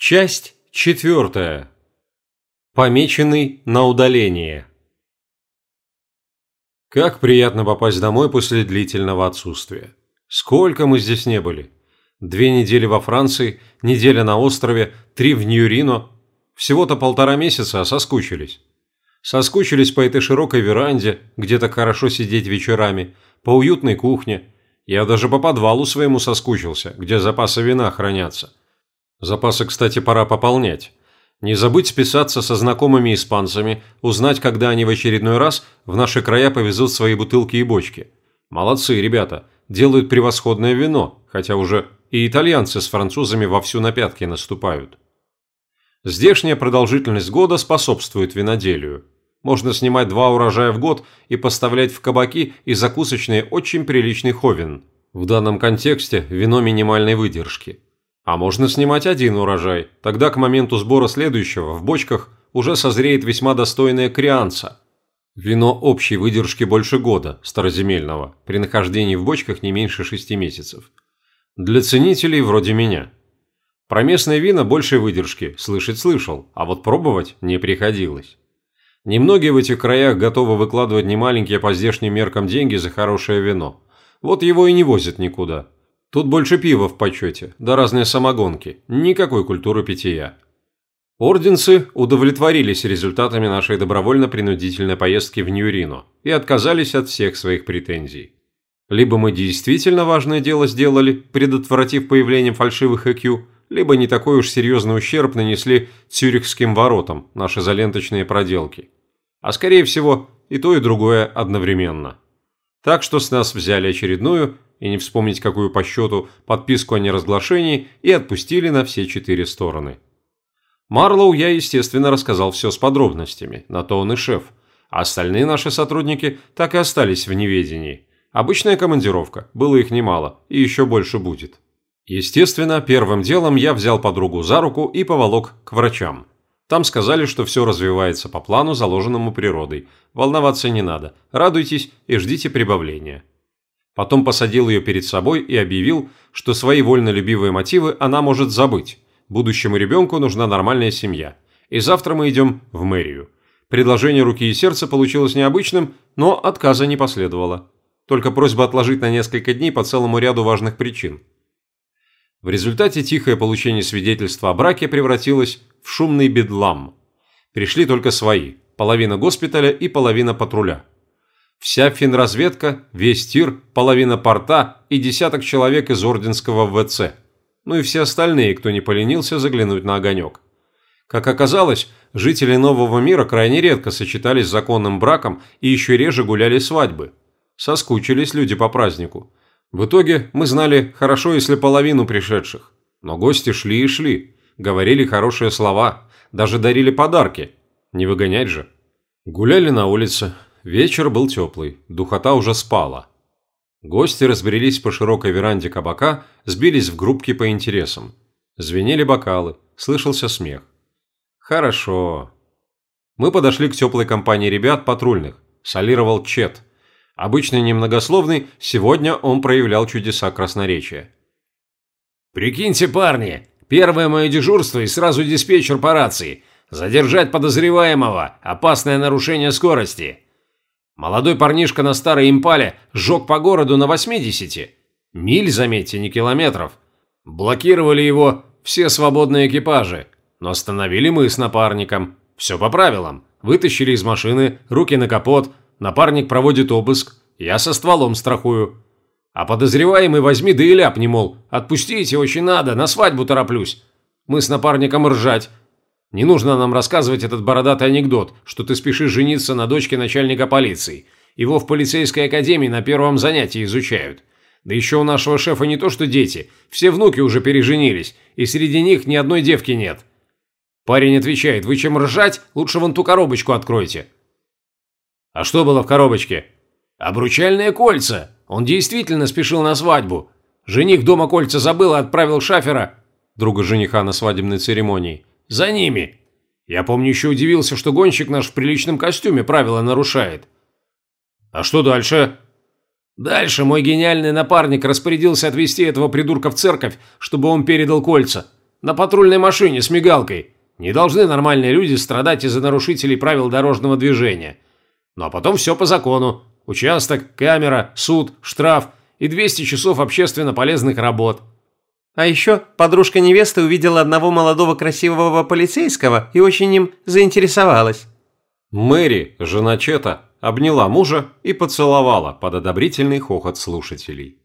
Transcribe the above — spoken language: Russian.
Часть четвертая. Помеченный на удаление. Как приятно попасть домой после длительного отсутствия. Сколько мы здесь не были. Две недели во Франции, неделя на острове, три в Нью-Рино. Всего-то полтора месяца, а соскучились. Соскучились по этой широкой веранде, где так хорошо сидеть вечерами, по уютной кухне. Я даже по подвалу своему соскучился, где запасы вина хранятся. Запасы, кстати, пора пополнять. Не забыть списаться со знакомыми испанцами, узнать, когда они в очередной раз в наши края повезут свои бутылки и бочки. Молодцы, ребята, делают превосходное вино, хотя уже и итальянцы с французами вовсю на пятки наступают. Здешняя продолжительность года способствует виноделию. Можно снимать два урожая в год и поставлять в кабаки и закусочные очень приличный ховен. В данном контексте вино минимальной выдержки – а можно снимать один урожай, тогда к моменту сбора следующего в бочках уже созреет весьма достойная крианца. Вино общей выдержки больше года, староземельного, при нахождении в бочках не меньше шести месяцев. Для ценителей вроде меня. Про местные вина большей выдержки слышать слышал, а вот пробовать не приходилось. Немногие в этих краях готовы выкладывать немаленькие по здешним меркам деньги за хорошее вино. Вот его и не возят никуда. Тут больше пива в почете, да разные самогонки, никакой культуры питья. Орденцы удовлетворились результатами нашей добровольно-принудительной поездки в Нью-Рино и отказались от всех своих претензий. Либо мы действительно важное дело сделали, предотвратив появление фальшивых ЭКЮ, либо не такой уж серьезный ущерб нанесли цюрихским воротам наши заленточные проделки. А скорее всего, и то, и другое одновременно. Так что с нас взяли очередную и не вспомнить какую по счету подписку о неразглашении и отпустили на все четыре стороны. Марлоу я, естественно, рассказал все с подробностями, на то он и шеф. А остальные наши сотрудники так и остались в неведении. Обычная командировка, было их немало, и еще больше будет. Естественно, первым делом я взял подругу за руку и поволок к врачам. Там сказали, что все развивается по плану, заложенному природой. Волноваться не надо, радуйтесь и ждите прибавления. Потом посадил ее перед собой и объявил, что свои вольнолюбивые мотивы она может забыть. Будущему ребенку нужна нормальная семья. И завтра мы идем в мэрию. Предложение руки и сердца получилось необычным, но отказа не последовало. Только просьба отложить на несколько дней по целому ряду важных причин. В результате тихое получение свидетельства о браке превратилось в шумный бедлам. Пришли только свои, половина госпиталя и половина патруля. Вся финразведка, весь тир, половина порта и десяток человек из Орденского ВЦ. Ну и все остальные, кто не поленился заглянуть на огонек. Как оказалось, жители Нового мира крайне редко сочетались с законным браком и еще реже гуляли свадьбы. Соскучились люди по празднику. В итоге мы знали хорошо, если половину пришедших. Но гости шли и шли, говорили хорошие слова, даже дарили подарки. Не выгонять же. Гуляли на улице, Вечер был теплый, духота уже спала. Гости разбрелись по широкой веранде кабака, сбились в группки по интересам. Звенели бокалы, слышался смех. Хорошо. Мы подошли к теплой компании ребят патрульных. Солировал Чет. Обычно немногословный, сегодня он проявлял чудеса красноречия. «Прикиньте, парни, первое мое дежурство и сразу диспетчер по рации. Задержать подозреваемого. Опасное нарушение скорости. Молодой парнишка на старой импале сжег по городу на 80. Миль, заметьте, не километров. Блокировали его все свободные экипажи, но остановили мы с напарником. Все по правилам. Вытащили из машины, руки на капот, напарник проводит обыск, я со стволом страхую. А подозреваемый возьми да и ляпни, мол, отпустите, очень надо, на свадьбу тороплюсь. Мы с напарником ржать, не нужно нам рассказывать этот бородатый анекдот, что ты спешишь жениться на дочке начальника полиции. Его в полицейской академии на первом занятии изучают. Да еще у нашего шефа не то что дети, все внуки уже переженились, и среди них ни одной девки нет. Парень отвечает, вы чем ржать, лучше вон ту коробочку откройте. А что было в коробочке? Обручальные кольца. Он действительно спешил на свадьбу. Жених дома кольца забыл и отправил шафера, друга жениха на свадебной церемонии, за ними. Я помню, еще удивился, что гонщик наш в приличном костюме правила нарушает. А что дальше? Дальше мой гениальный напарник распорядился отвезти этого придурка в церковь, чтобы он передал кольца. На патрульной машине с мигалкой. Не должны нормальные люди страдать из-за нарушителей правил дорожного движения. Ну а потом все по закону. Участок, камера, суд, штраф и 200 часов общественно полезных работ. А еще подружка невесты увидела одного молодого красивого полицейского и очень им заинтересовалась. Мэри, жена Чета, обняла мужа и поцеловала под одобрительный хохот слушателей.